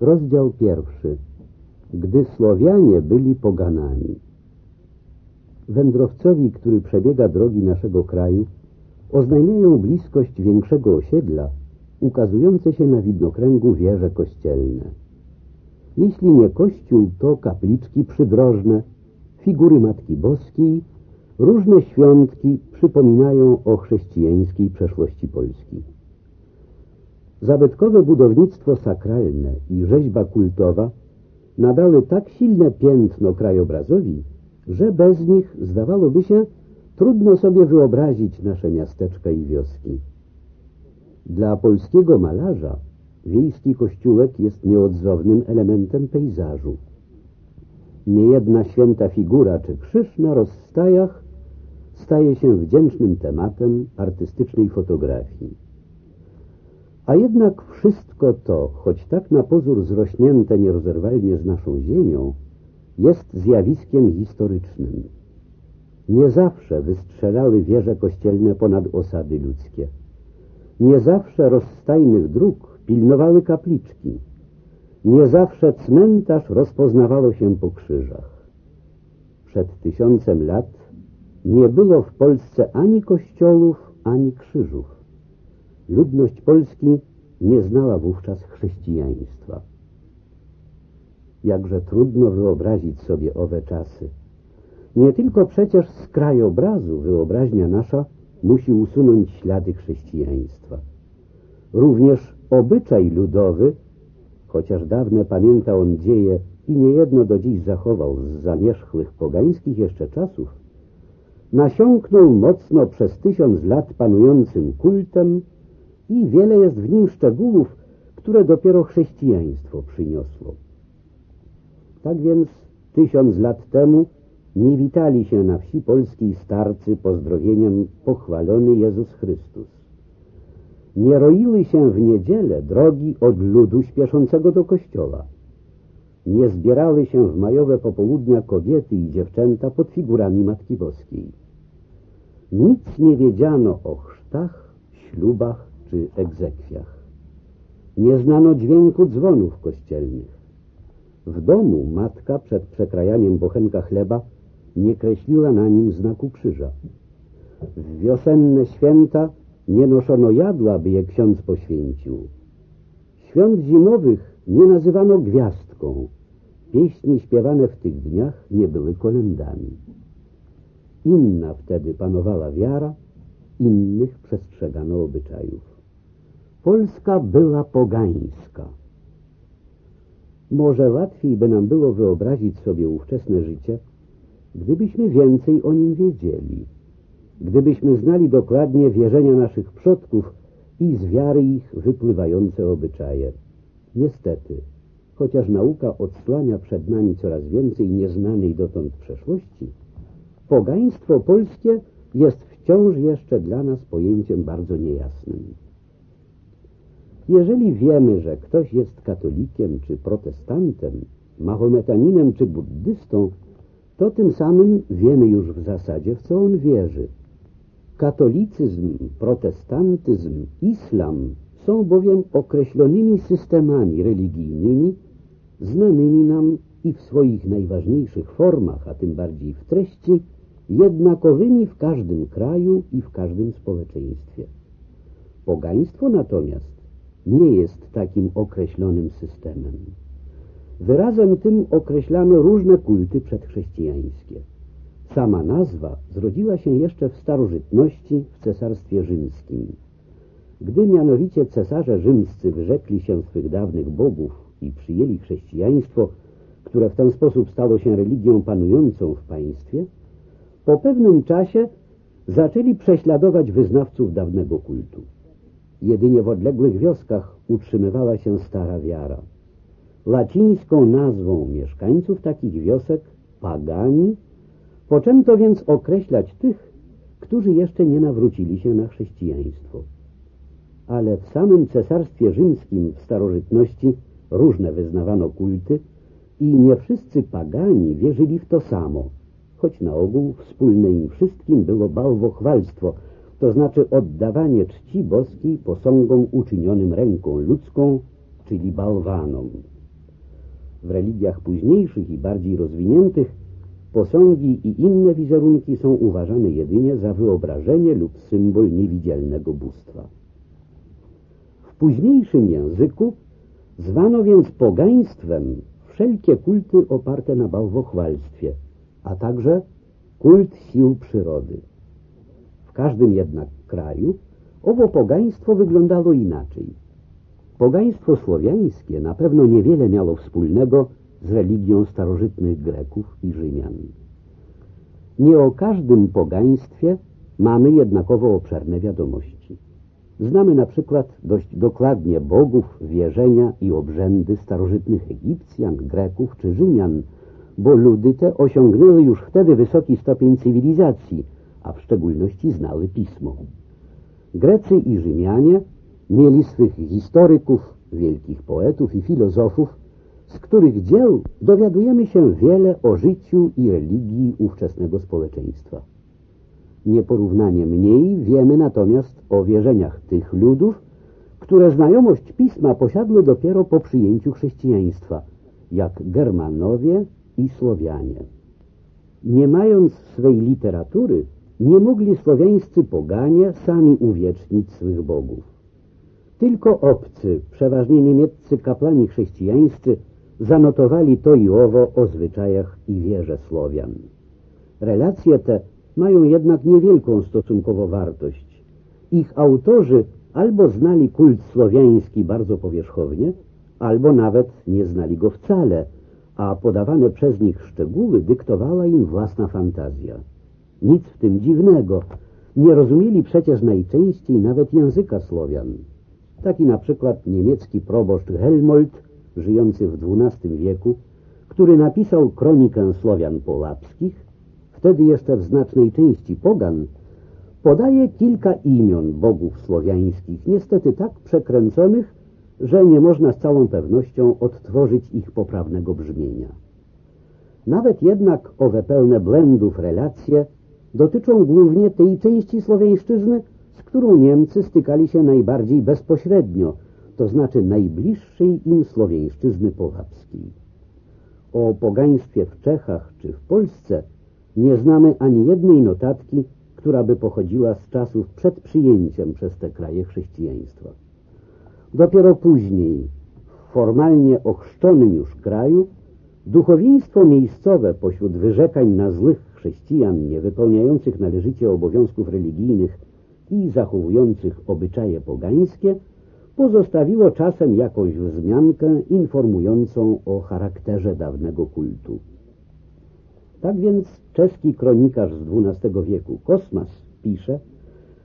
Rozdział pierwszy. Gdy Słowianie byli poganami. Wędrowcowi, który przebiega drogi naszego kraju, oznajmiają bliskość większego osiedla, ukazujące się na widnokręgu wieże kościelne. Jeśli nie kościół, to kapliczki przydrożne, figury Matki Boskiej, różne świątki przypominają o chrześcijańskiej przeszłości Polski. Zabytkowe budownictwo sakralne i rzeźba kultowa nadały tak silne piętno krajobrazowi, że bez nich, zdawałoby się, trudno sobie wyobrazić nasze miasteczka i wioski. Dla polskiego malarza wiejski kościółek jest nieodzownym elementem pejzażu. Niejedna święta figura czy krzyż na rozstajach staje się wdzięcznym tematem artystycznej fotografii. A jednak wszystko to, choć tak na pozór zrośnięte nierozerwalnie z naszą ziemią, jest zjawiskiem historycznym. Nie zawsze wystrzelały wieże kościelne ponad osady ludzkie. Nie zawsze rozstajnych dróg pilnowały kapliczki. Nie zawsze cmentarz rozpoznawało się po krzyżach. Przed tysiącem lat nie było w Polsce ani kościołów, ani krzyżów. Ludność Polski nie znała wówczas chrześcijaństwa. Jakże trudno wyobrazić sobie owe czasy. Nie tylko przecież z krajobrazu wyobraźnia nasza musi usunąć ślady chrześcijaństwa. Również obyczaj ludowy, chociaż dawne pamięta on dzieje i niejedno do dziś zachował z zamierzchłych pogańskich jeszcze czasów, nasiąknął mocno przez tysiąc lat panującym kultem i wiele jest w nim szczegółów, które dopiero chrześcijaństwo przyniosło. Tak więc tysiąc lat temu nie witali się na wsi polskiej starcy pozdrowieniem pochwalony Jezus Chrystus. Nie roiły się w niedzielę drogi od ludu śpieszącego do kościoła. Nie zbierały się w majowe popołudnia kobiety i dziewczęta pod figurami Matki Boskiej. Nic nie wiedziano o chrztach, ślubach czy egzekwiach. Nie znano dźwięku dzwonów kościelnych. W domu matka przed przekrajaniem bochenka chleba nie kreśliła na nim znaku krzyża. W wiosenne święta nie noszono jadła, by je ksiądz poświęcił. Świąt zimowych nie nazywano gwiazdką. Pieśni śpiewane w tych dniach nie były kolendami. Inna wtedy panowała wiara, innych przestrzegano obyczajów. Polska była pogańska. Może łatwiej by nam było wyobrazić sobie ówczesne życie, gdybyśmy więcej o nim wiedzieli, gdybyśmy znali dokładnie wierzenia naszych przodków i z wiary ich wypływające obyczaje. Niestety, chociaż nauka odsłania przed nami coraz więcej nieznanej dotąd przeszłości, pogaństwo polskie jest wciąż jeszcze dla nas pojęciem bardzo niejasnym. Jeżeli wiemy, że ktoś jest katolikiem czy protestantem, mahometaninem czy buddystą, to tym samym wiemy już w zasadzie, w co on wierzy. Katolicyzm, protestantyzm, islam są bowiem określonymi systemami religijnymi, znanymi nam i w swoich najważniejszych formach, a tym bardziej w treści, jednakowymi w każdym kraju i w każdym społeczeństwie. Pogaństwo natomiast nie jest takim określonym systemem. Wyrazem tym określano różne kulty przedchrześcijańskie. Sama nazwa zrodziła się jeszcze w starożytności w Cesarstwie Rzymskim. Gdy mianowicie cesarze rzymscy wyrzekli się swych dawnych bogów i przyjęli chrześcijaństwo, które w ten sposób stało się religią panującą w państwie, po pewnym czasie zaczęli prześladować wyznawców dawnego kultu. Jedynie w odległych wioskach utrzymywała się stara wiara. Łacińską nazwą mieszkańców takich wiosek, pagani, poczęto więc określać tych, którzy jeszcze nie nawrócili się na chrześcijaństwo. Ale w samym cesarstwie rzymskim w starożytności różne wyznawano kulty i nie wszyscy pagani wierzyli w to samo, choć na ogół wspólne im wszystkim było bałwochwalstwo, to znaczy oddawanie czci boskiej posągom uczynionym ręką ludzką, czyli bałwanom. W religiach późniejszych i bardziej rozwiniętych posągi i inne wizerunki są uważane jedynie za wyobrażenie lub symbol niewidzialnego bóstwa. W późniejszym języku zwano więc pogaństwem wszelkie kulty oparte na bałwochwalstwie, a także kult sił przyrody. W każdym jednak kraju owo pogaństwo wyglądało inaczej. Pogaństwo słowiańskie na pewno niewiele miało wspólnego z religią starożytnych Greków i Rzymian. Nie o każdym pogaństwie mamy jednakowo obszerne wiadomości. Znamy na przykład dość dokładnie bogów, wierzenia i obrzędy starożytnych Egipcjan, Greków czy Rzymian, bo ludy te osiągnęły już wtedy wysoki stopień cywilizacji, a w szczególności znały pismo. Grecy i Rzymianie mieli swych historyków, wielkich poetów i filozofów, z których dzieł dowiadujemy się wiele o życiu i religii ówczesnego społeczeństwa. Nieporównanie mniej wiemy natomiast o wierzeniach tych ludów, które znajomość pisma posiadły dopiero po przyjęciu chrześcijaństwa, jak Germanowie i Słowianie. Nie mając swej literatury, nie mogli słowiańscy poganie sami uwiecznić swych bogów. Tylko obcy, przeważnie niemieccy kaplani chrześcijańscy, zanotowali to i owo o zwyczajach i wierze Słowian. Relacje te mają jednak niewielką stosunkowo wartość. Ich autorzy albo znali kult słowiański bardzo powierzchownie, albo nawet nie znali go wcale, a podawane przez nich szczegóły dyktowała im własna fantazja. Nic w tym dziwnego. Nie rozumieli przecież najczęściej nawet języka Słowian. Taki na przykład niemiecki proboszcz Helmold, żyjący w XII wieku, który napisał kronikę Słowian polapskich, wtedy jeszcze w znacznej części pogan, podaje kilka imion bogów słowiańskich, niestety tak przekręconych, że nie można z całą pewnością odtworzyć ich poprawnego brzmienia. Nawet jednak owe pełne blendów relacje dotyczą głównie tej części słowiańszczyzny, z którą Niemcy stykali się najbardziej bezpośrednio, to znaczy najbliższej im słowiańszczyzny połapskiej. O pogaństwie w Czechach czy w Polsce nie znamy ani jednej notatki, która by pochodziła z czasów przed przyjęciem przez te kraje chrześcijaństwa. Dopiero później, w formalnie ochrzczonym już kraju, duchowieństwo miejscowe pośród wyrzekań na złych chrześcijan niewypełniających należycie obowiązków religijnych i zachowujących obyczaje pogańskie pozostawiło czasem jakąś wzmiankę informującą o charakterze dawnego kultu. Tak więc czeski kronikarz z XII wieku Kosmas pisze,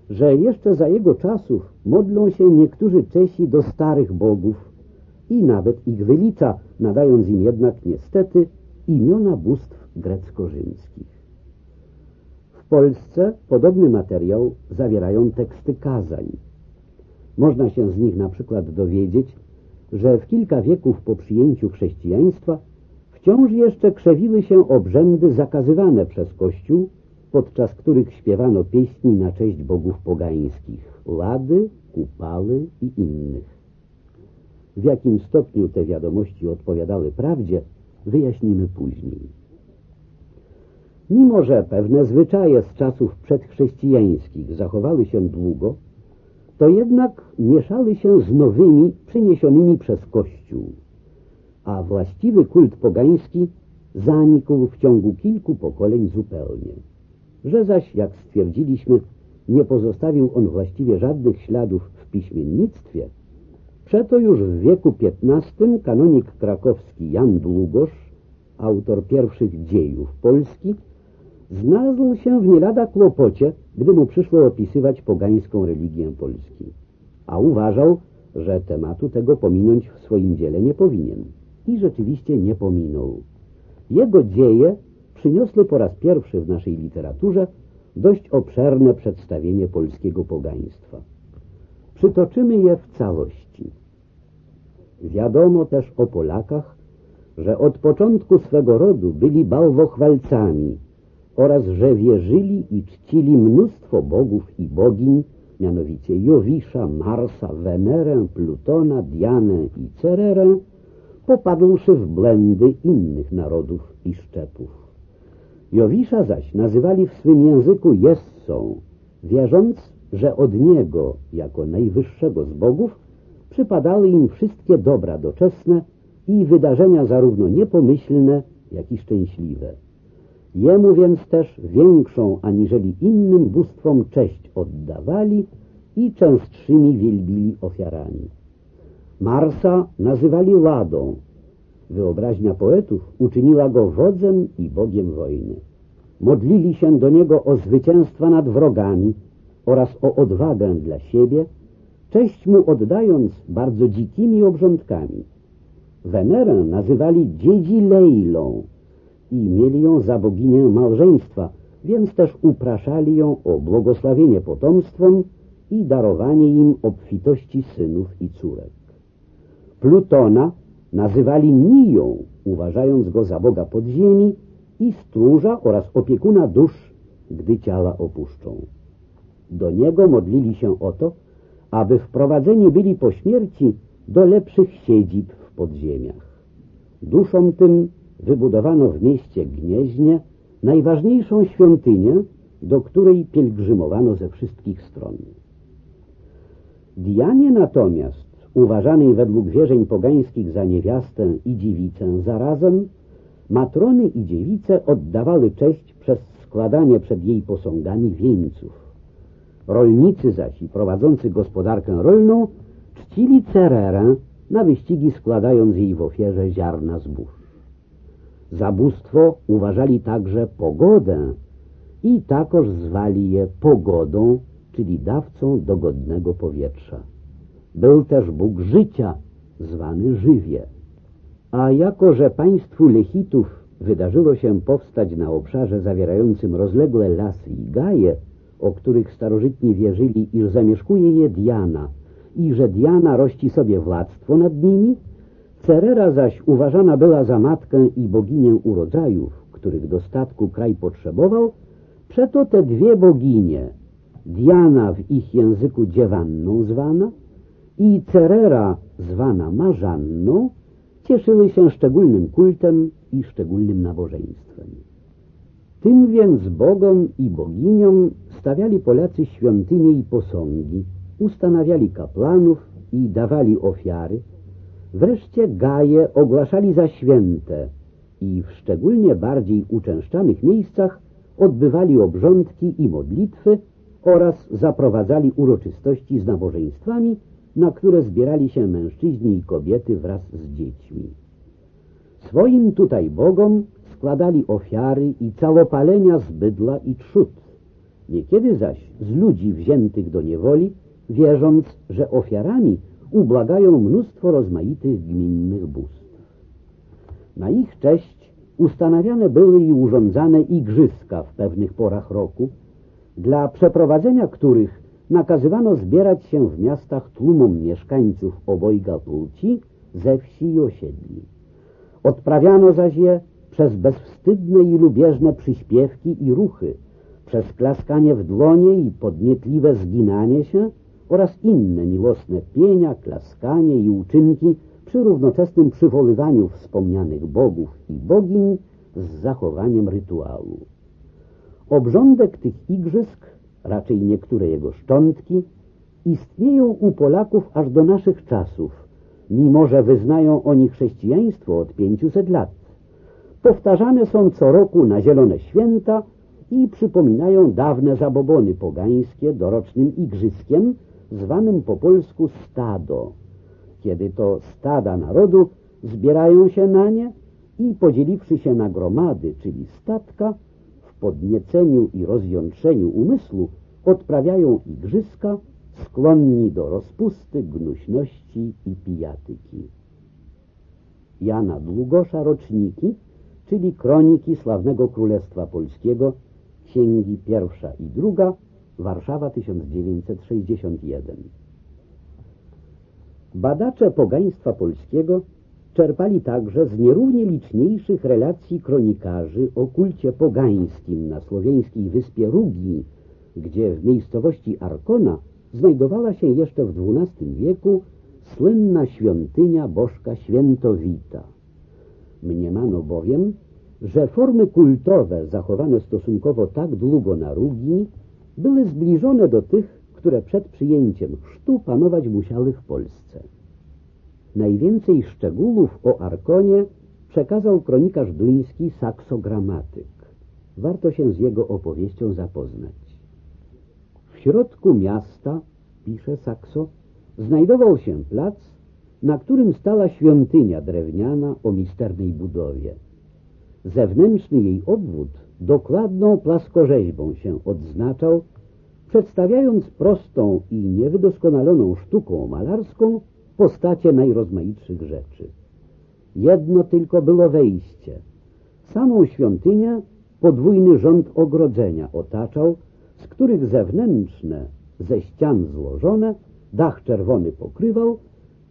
że jeszcze za jego czasów modlą się niektórzy Czesi do starych bogów i nawet ich wylicza, nadając im jednak niestety imiona bóstw grecko-rzymskich. Polsce podobny materiał zawierają teksty kazań. Można się z nich na przykład dowiedzieć, że w kilka wieków po przyjęciu chrześcijaństwa wciąż jeszcze krzewiły się obrzędy zakazywane przez Kościół, podczas których śpiewano pieśni na cześć bogów pogańskich, lady, kupały i innych. W jakim stopniu te wiadomości odpowiadały prawdzie, wyjaśnimy później. Mimo, że pewne zwyczaje z czasów przedchrześcijańskich zachowały się długo, to jednak mieszały się z nowymi przyniesionymi przez Kościół, a właściwy kult pogański zanikł w ciągu kilku pokoleń zupełnie. Że zaś, jak stwierdziliśmy, nie pozostawił on właściwie żadnych śladów w piśmiennictwie, przeto już w wieku XV kanonik krakowski Jan Długosz, autor pierwszych dziejów Polski, znalazł się w nie lada kłopocie, gdy mu przyszło opisywać pogańską religię Polski. A uważał, że tematu tego pominąć w swoim dziele nie powinien. I rzeczywiście nie pominął. Jego dzieje przyniosły po raz pierwszy w naszej literaturze dość obszerne przedstawienie polskiego pogaństwa. Przytoczymy je w całości. Wiadomo też o Polakach, że od początku swego rodu byli bałwochwalcami, oraz że wierzyli i czcili mnóstwo bogów i bogiń, mianowicie Jowisza, Marsa, Wenerę, Plutona, Dianę i Cererę, popadłszy w błędy innych narodów i szczepów. Jowisza zaś nazywali w swym języku Jessą, wierząc, że od niego, jako najwyższego z bogów, przypadały im wszystkie dobra doczesne i wydarzenia zarówno niepomyślne, jak i szczęśliwe. Jemu więc też większą aniżeli innym bóstwom cześć oddawali i częstszymi wielbili ofiarami. Marsa nazywali Ladą. Wyobraźnia poetów uczyniła go wodzem i bogiem wojny. Modlili się do niego o zwycięstwa nad wrogami oraz o odwagę dla siebie, cześć mu oddając bardzo dzikimi obrządkami. Wenerę nazywali dziedzi Lejlą i mieli ją za boginię małżeństwa, więc też upraszali ją o błogosławienie potomstwom i darowanie im obfitości synów i córek. Plutona nazywali Niją, uważając go za boga podziemi i stróża oraz opiekuna dusz, gdy ciała opuszczą. Do niego modlili się o to, aby wprowadzeni byli po śmierci do lepszych siedzib w podziemiach. Duszom tym wybudowano w mieście Gnieźnie najważniejszą świątynię, do której pielgrzymowano ze wszystkich stron. Dianie natomiast, uważanej według wierzeń pogańskich za niewiastę i dziewicę zarazem, matrony i dziewice oddawały cześć przez składanie przed jej posągami wieńców. Rolnicy zaś i prowadzący gospodarkę rolną czcili Cererę na wyścigi składając jej w ofierze ziarna zbóż. Za bóstwo uważali także pogodę i takoż zwali je pogodą, czyli dawcą dogodnego powietrza. Był też Bóg życia, zwany żywie. A jako, że państwu Lechitów wydarzyło się powstać na obszarze zawierającym rozległe lasy i gaje, o których starożytni wierzyli, iż zamieszkuje je Diana i że Diana rości sobie władztwo nad nimi, Cerera zaś uważana była za matkę i boginię urodzajów, których dostatku kraj potrzebował, przeto te dwie boginie, Diana w ich języku dziewanną zwana i Cerera zwana Marzanną, cieszyły się szczególnym kultem i szczególnym nabożeństwem. Tym więc bogom i boginiom stawiali Polacy świątynie i posągi, ustanawiali kaplanów i dawali ofiary, wreszcie gaje ogłaszali za święte i w szczególnie bardziej uczęszczanych miejscach odbywali obrządki i modlitwy oraz zaprowadzali uroczystości z nabożeństwami, na które zbierali się mężczyźni i kobiety wraz z dziećmi. Swoim tutaj bogom składali ofiary i całopalenia z bydla i trzód. Niekiedy zaś z ludzi wziętych do niewoli, wierząc, że ofiarami ubłagają mnóstwo rozmaitych gminnych bóstw. Na ich cześć ustanawiane były i urządzane igrzyska w pewnych porach roku, dla przeprowadzenia których nakazywano zbierać się w miastach tłumom mieszkańców obojga płci ze wsi i osiedli. Odprawiano zaś je przez bezwstydne i lubieżne przyśpiewki i ruchy, przez klaskanie w dłonie i podnietliwe zginanie się oraz inne miłosne pienia, klaskanie i uczynki przy równoczesnym przywoływaniu wspomnianych bogów i bogiń z zachowaniem rytuału. Obrządek tych igrzysk, raczej niektóre jego szczątki, istnieją u Polaków aż do naszych czasów, mimo że wyznają oni chrześcijaństwo od 500 lat. Powtarzane są co roku na zielone święta i przypominają dawne zabobony pogańskie dorocznym igrzyskiem, zwanym po polsku stado, kiedy to stada narodu zbierają się na nie i podzieliwszy się na gromady, czyli statka, w podnieceniu i rozjątrzeniu umysłu odprawiają igrzyska skłonni do rozpusty, gnuśności i pijatyki. Jana Długosza roczniki, czyli kroniki sławnego Królestwa Polskiego, księgi pierwsza i druga, Warszawa 1961. Badacze pogaństwa polskiego czerpali także z nierównie liczniejszych relacji kronikarzy o kulcie pogańskim na słowiańskiej wyspie Rugi, gdzie w miejscowości Arkona znajdowała się jeszcze w XII wieku słynna świątynia bożka Świętowita. Mniemano bowiem, że formy kultowe zachowane stosunkowo tak długo na Rugi były zbliżone do tych, które przed przyjęciem chrztu panować musiały w Polsce. Najwięcej szczegółów o Arkonie przekazał kronikarz duński Saksogramatyk. Warto się z jego opowieścią zapoznać. W środku miasta, pisze Sakso, znajdował się plac, na którym stała świątynia drewniana o misternej budowie. Zewnętrzny jej obwód dokładną plaskorzeźbą się odznaczał, przedstawiając prostą i niewydoskonaloną sztuką malarską postacie najrozmaitszych rzeczy. Jedno tylko było wejście. Samą świątynię podwójny rząd ogrodzenia otaczał, z których zewnętrzne, ze ścian złożone, dach czerwony pokrywał,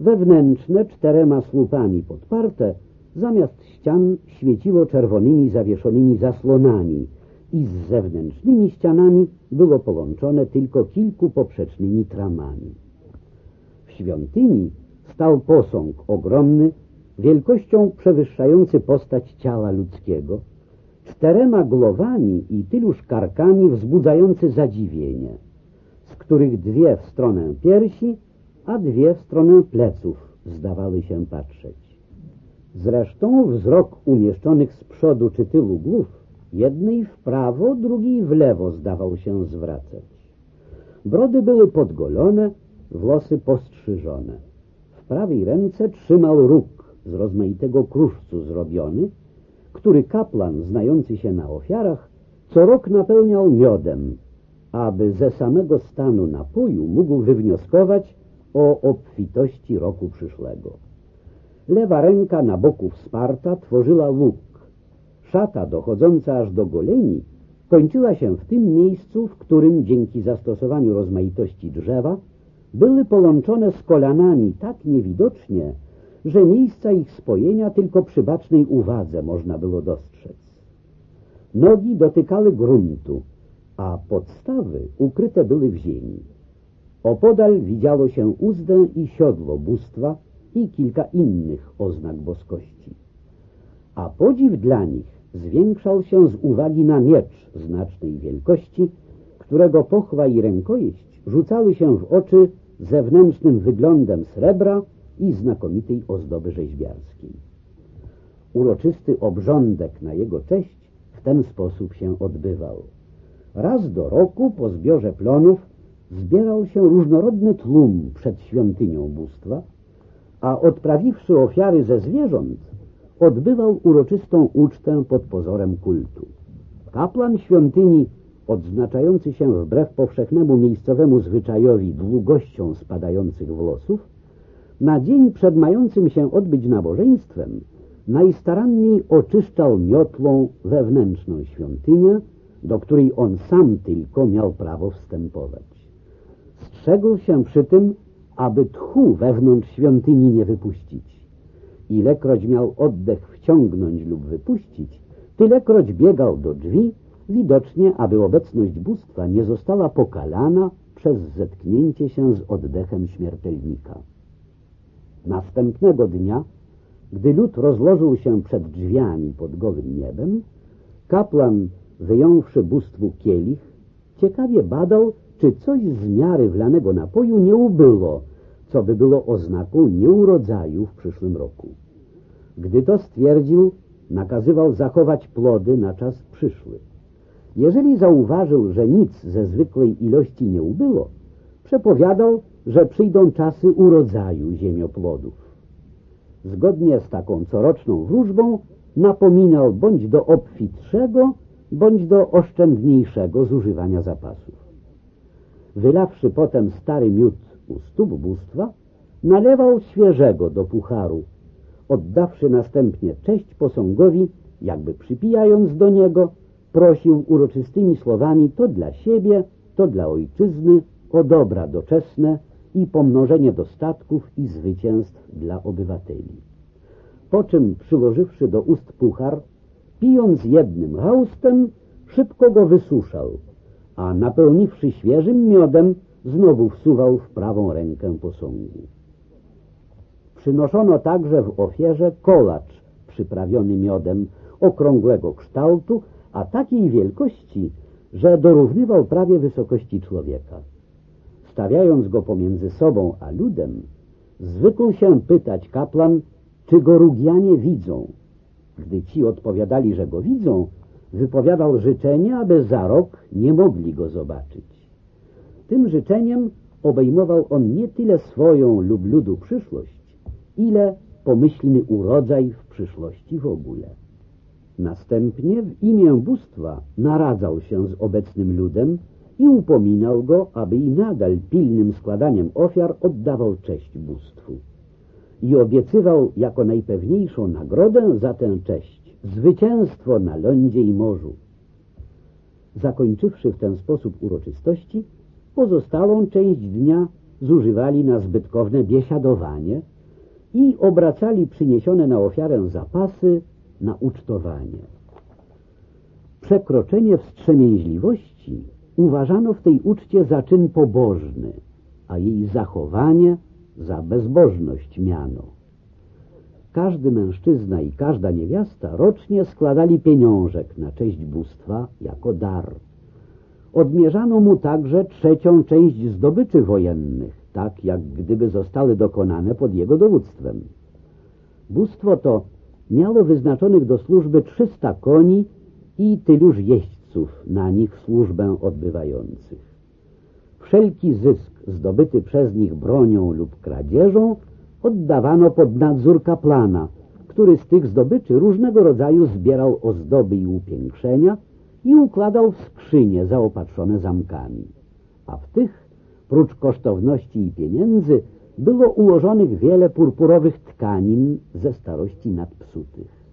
wewnętrzne czterema słupami podparte, zamiast ścian świeciło czerwonymi zawieszonymi zasłonami i z zewnętrznymi ścianami było połączone tylko kilku poprzecznymi tramami. W świątyni stał posąg ogromny, wielkością przewyższający postać ciała ludzkiego, czterema głowami i tyluż karkami wzbudzający zadziwienie, z których dwie w stronę piersi, a dwie w stronę pleców zdawały się patrzeć. Zresztą wzrok umieszczonych z przodu czy tyłu głów, jednej w prawo, drugiej w lewo zdawał się zwracać. Brody były podgolone, włosy postrzyżone. W prawej ręce trzymał róg z rozmaitego kruszcu zrobiony, który kaplan znający się na ofiarach co rok napełniał miodem, aby ze samego stanu napoju mógł wywnioskować o obfitości roku przyszłego. Lewa ręka na boku wsparta tworzyła łuk. Szata dochodząca aż do goleni kończyła się w tym miejscu, w którym dzięki zastosowaniu rozmaitości drzewa były połączone z kolanami tak niewidocznie, że miejsca ich spojenia tylko przy bacznej uwadze można było dostrzec. Nogi dotykały gruntu, a podstawy ukryte były w ziemi. Opodal widziało się uzdę i siodło bóstwa i kilka innych oznak boskości. A podziw dla nich zwiększał się z uwagi na miecz znacznej wielkości, którego pochwa i rękojeść rzucały się w oczy zewnętrznym wyglądem srebra i znakomitej ozdoby rzeźbiarskiej. Uroczysty obrządek na jego cześć w ten sposób się odbywał. Raz do roku po zbiorze plonów zbierał się różnorodny tłum przed świątynią bóstwa, a odprawiwszy ofiary ze zwierząt, odbywał uroczystą ucztę pod pozorem kultu. Kapłan świątyni, odznaczający się wbrew powszechnemu miejscowemu zwyczajowi długością spadających włosów, na dzień przed mającym się odbyć nabożeństwem najstaranniej oczyszczał miotłą wewnętrzną świątynię, do której on sam tylko miał prawo wstępować. Strzegł się przy tym, aby tchu wewnątrz świątyni nie wypuścić. Ilekroć miał oddech wciągnąć lub wypuścić, tylekroć biegał do drzwi, widocznie, aby obecność bóstwa nie została pokalana przez zetknięcie się z oddechem śmiertelnika. Następnego dnia, gdy lud rozłożył się przed drzwiami pod gołym niebem, kapłan, wyjąwszy bóstwu kielich, ciekawie badał, czy coś z miary wlanego napoju nie ubyło, co by było oznaką nieurodzaju w przyszłym roku. Gdy to stwierdził, nakazywał zachować plody na czas przyszły. Jeżeli zauważył, że nic ze zwykłej ilości nie ubyło, przepowiadał, że przyjdą czasy urodzaju ziemioplodów. Zgodnie z taką coroczną wróżbą napominał bądź do obfitszego, bądź do oszczędniejszego zużywania zapasów. Wylawszy potem stary miód u stóp bóstwa, nalewał świeżego do pucharu, oddawszy następnie cześć posągowi, jakby przypijając do niego, prosił uroczystymi słowami to dla siebie, to dla ojczyzny, o dobra doczesne i pomnożenie dostatków i zwycięstw dla obywateli. Po czym, przyłożywszy do ust puchar, pijąc jednym haustem, szybko go wysuszał, a napełniwszy świeżym miodem, znowu wsuwał w prawą rękę posągu. Przynoszono także w ofierze kolacz przyprawiony miodem okrągłego kształtu, a takiej wielkości, że dorównywał prawie wysokości człowieka. Stawiając go pomiędzy sobą a ludem, zwykł się pytać kaplan, czy go Rugianie widzą. Gdy ci odpowiadali, że go widzą, wypowiadał życzenie, aby za rok nie mogli go zobaczyć. Tym życzeniem obejmował on nie tyle swoją lub ludu przyszłość, ile pomyślny urodzaj w przyszłości w ogóle. Następnie w imię bóstwa naradzał się z obecnym ludem i upominał go, aby i nadal pilnym składaniem ofiar oddawał cześć bóstwu. I obiecywał jako najpewniejszą nagrodę za tę cześć zwycięstwo na lądzie i morzu. Zakończywszy w ten sposób uroczystości, pozostałą część dnia zużywali na zbytkowne biesiadowanie i obracali przyniesione na ofiarę zapasy na ucztowanie. Przekroczenie wstrzemięźliwości uważano w tej uczcie za czyn pobożny, a jej zachowanie za bezbożność miano. Każdy mężczyzna i każda niewiasta rocznie składali pieniążek na cześć bóstwa jako dar. Odmierzano mu także trzecią część zdobyczy wojennych, tak jak gdyby zostały dokonane pod jego dowództwem. Bóstwo to miało wyznaczonych do służby 300 koni i tyluż jeźdźców na nich służbę odbywających. Wszelki zysk zdobyty przez nich bronią lub kradzieżą oddawano pod nadzór kaplana, który z tych zdobyczy różnego rodzaju zbierał ozdoby i upiększenia i układał w skrzynie zaopatrzone zamkami. A w tych, prócz kosztowności i pieniędzy, było ułożonych wiele purpurowych tkanin ze starości nadpsutych.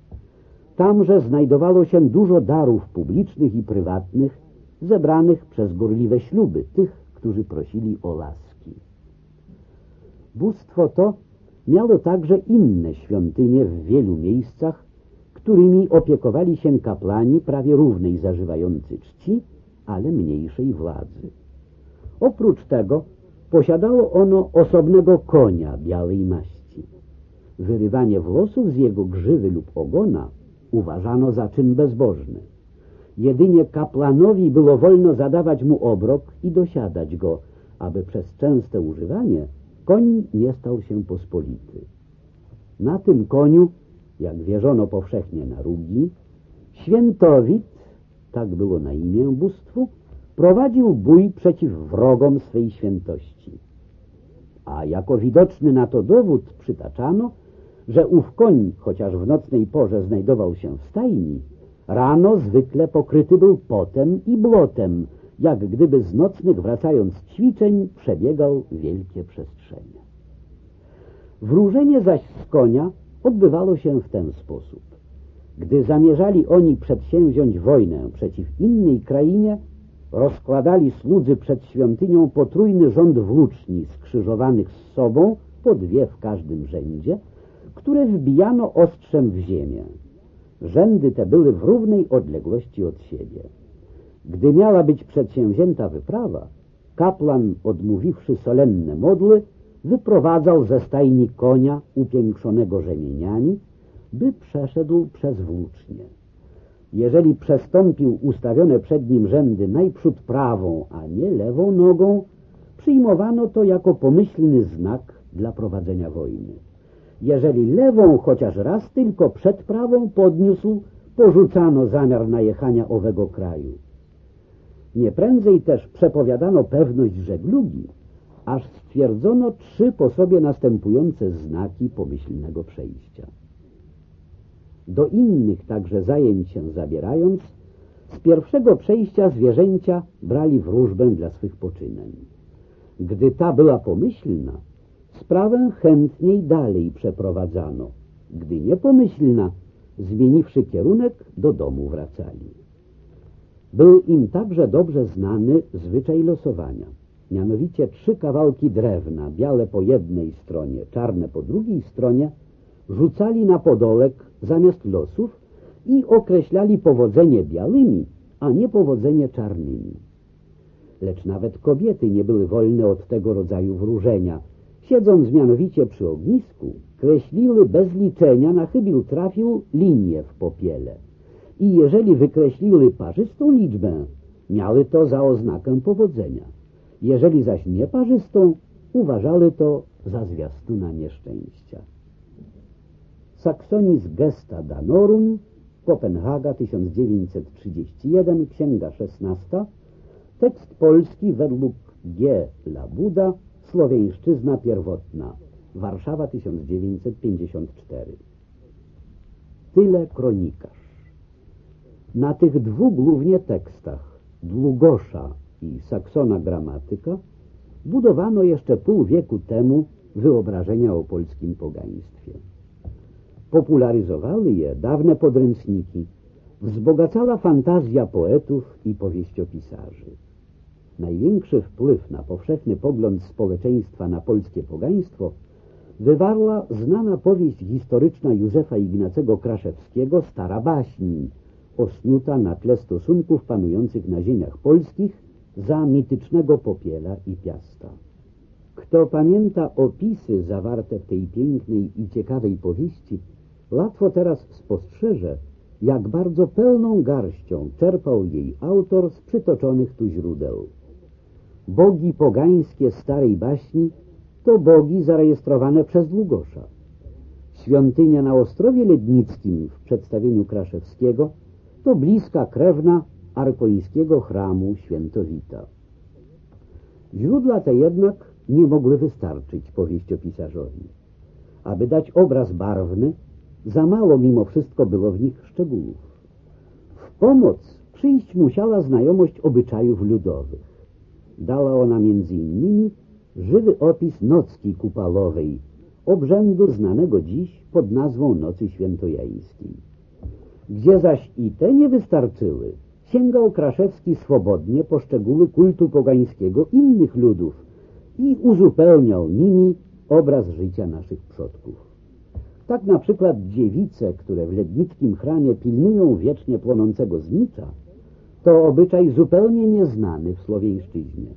Tamże znajdowało się dużo darów publicznych i prywatnych, zebranych przez gorliwe śluby tych, którzy prosili o laski. Bóstwo to miało także inne świątynie w wielu miejscach, którymi opiekowali się kaplani prawie równej zażywający czci, ale mniejszej władzy. Oprócz tego posiadało ono osobnego konia białej maści. Wyrywanie włosów z jego grzywy lub ogona uważano za czyn bezbożny. Jedynie kaplanowi było wolno zadawać mu obrok i dosiadać go, aby przez częste używanie koń nie stał się pospolity. Na tym koniu, jak wierzono powszechnie na Rugi, świętowit, tak było na imię bóstwu, prowadził bój przeciw wrogom swej świętości. A jako widoczny na to dowód przytaczano, że ów koń, chociaż w nocnej porze znajdował się w stajni, rano zwykle pokryty był potem i błotem, jak gdyby z nocnych wracając ćwiczeń przebiegał wielkie przestrzenie. Wróżenie zaś z konia odbywało się w ten sposób. Gdy zamierzali oni przedsięwziąć wojnę przeciw innej krainie, rozkładali słudzy przed świątynią potrójny rząd włóczni skrzyżowanych z sobą, po dwie w każdym rzędzie, które wbijano ostrzem w ziemię. Rzędy te były w równej odległości od siebie. Gdy miała być przedsięwzięta wyprawa, kaplan, odmówiwszy solenne modły, wyprowadzał ze stajni konia upiększonego rzemieniami, by przeszedł przez włócznie. Jeżeli przestąpił ustawione przed nim rzędy najprzód prawą, a nie lewą nogą, przyjmowano to jako pomyślny znak dla prowadzenia wojny. Jeżeli lewą chociaż raz tylko przed prawą podniósł, porzucano zamiar najechania owego kraju. Nie prędzej też przepowiadano pewność żeglugi, aż stwierdzono trzy po sobie następujące znaki pomyślnego przejścia. Do innych także zajęć się zabierając, z pierwszego przejścia zwierzęcia brali wróżbę dla swych poczynań. Gdy ta była pomyślna, sprawę chętniej dalej przeprowadzano. Gdy niepomyślna, zmieniwszy kierunek, do domu wracali. Był im także dobrze znany zwyczaj losowania. Mianowicie trzy kawałki drewna, białe po jednej stronie, czarne po drugiej stronie, rzucali na podolek zamiast losów i określali powodzenie białymi, a nie powodzenie czarnymi. Lecz nawet kobiety nie były wolne od tego rodzaju wróżenia, Siedząc mianowicie przy ognisku, kreśliły bez liczenia na chybił trafił linię w popiele. I jeżeli wykreśliły parzystą liczbę, miały to za oznakę powodzenia. Jeżeli zaś nieparzystą, uważali to za zwiastuna nieszczęścia. Saxonis Gesta Danorum, Kopenhaga 1931, księga 16, tekst polski według G. Labuda, Słowiańszczyzna pierwotna, Warszawa 1954. Tyle kronikarz. Na tych dwóch głównie tekstach, Długosza i Saksona Gramatyka, budowano jeszcze pół wieku temu wyobrażenia o polskim pogaństwie. Popularyzowały je dawne podręczniki, wzbogacała fantazja poetów i powieściopisarzy. Największy wpływ na powszechny pogląd społeczeństwa na polskie pogaństwo wywarła znana powieść historyczna Józefa Ignacego Kraszewskiego Stara baśń, osnuta na tle stosunków panujących na ziemiach polskich za mitycznego Popiela i Piasta. Kto pamięta opisy zawarte w tej pięknej i ciekawej powieści, łatwo teraz spostrzeże, jak bardzo pełną garścią czerpał jej autor z przytoczonych tu źródeł. Bogi pogańskie starej baśni to bogi zarejestrowane przez Długosza. Świątynia na Ostrowie Lednickim w przedstawieniu Kraszewskiego to bliska krewna arkońskiego chramu Świętowita. Źródła te jednak nie mogły wystarczyć powieściopisarzowi. Aby dać obraz barwny, za mało mimo wszystko było w nich szczegółów. W pomoc przyjść musiała znajomość obyczajów ludowych. Dała ona między innymi żywy opis nocki kupalowej, obrzędu znanego dziś pod nazwą Nocy Świętojańskiej. Gdzie zaś i te nie wystarczyły, sięgał Kraszewski swobodnie po szczegóły kultu pogańskiego innych ludów i uzupełniał nimi obraz życia naszych przodków. Tak na przykład dziewice, które w lednickim chramie pilnują wiecznie płonącego znicza, to obyczaj zupełnie nieznany w słowiańszczyźnie.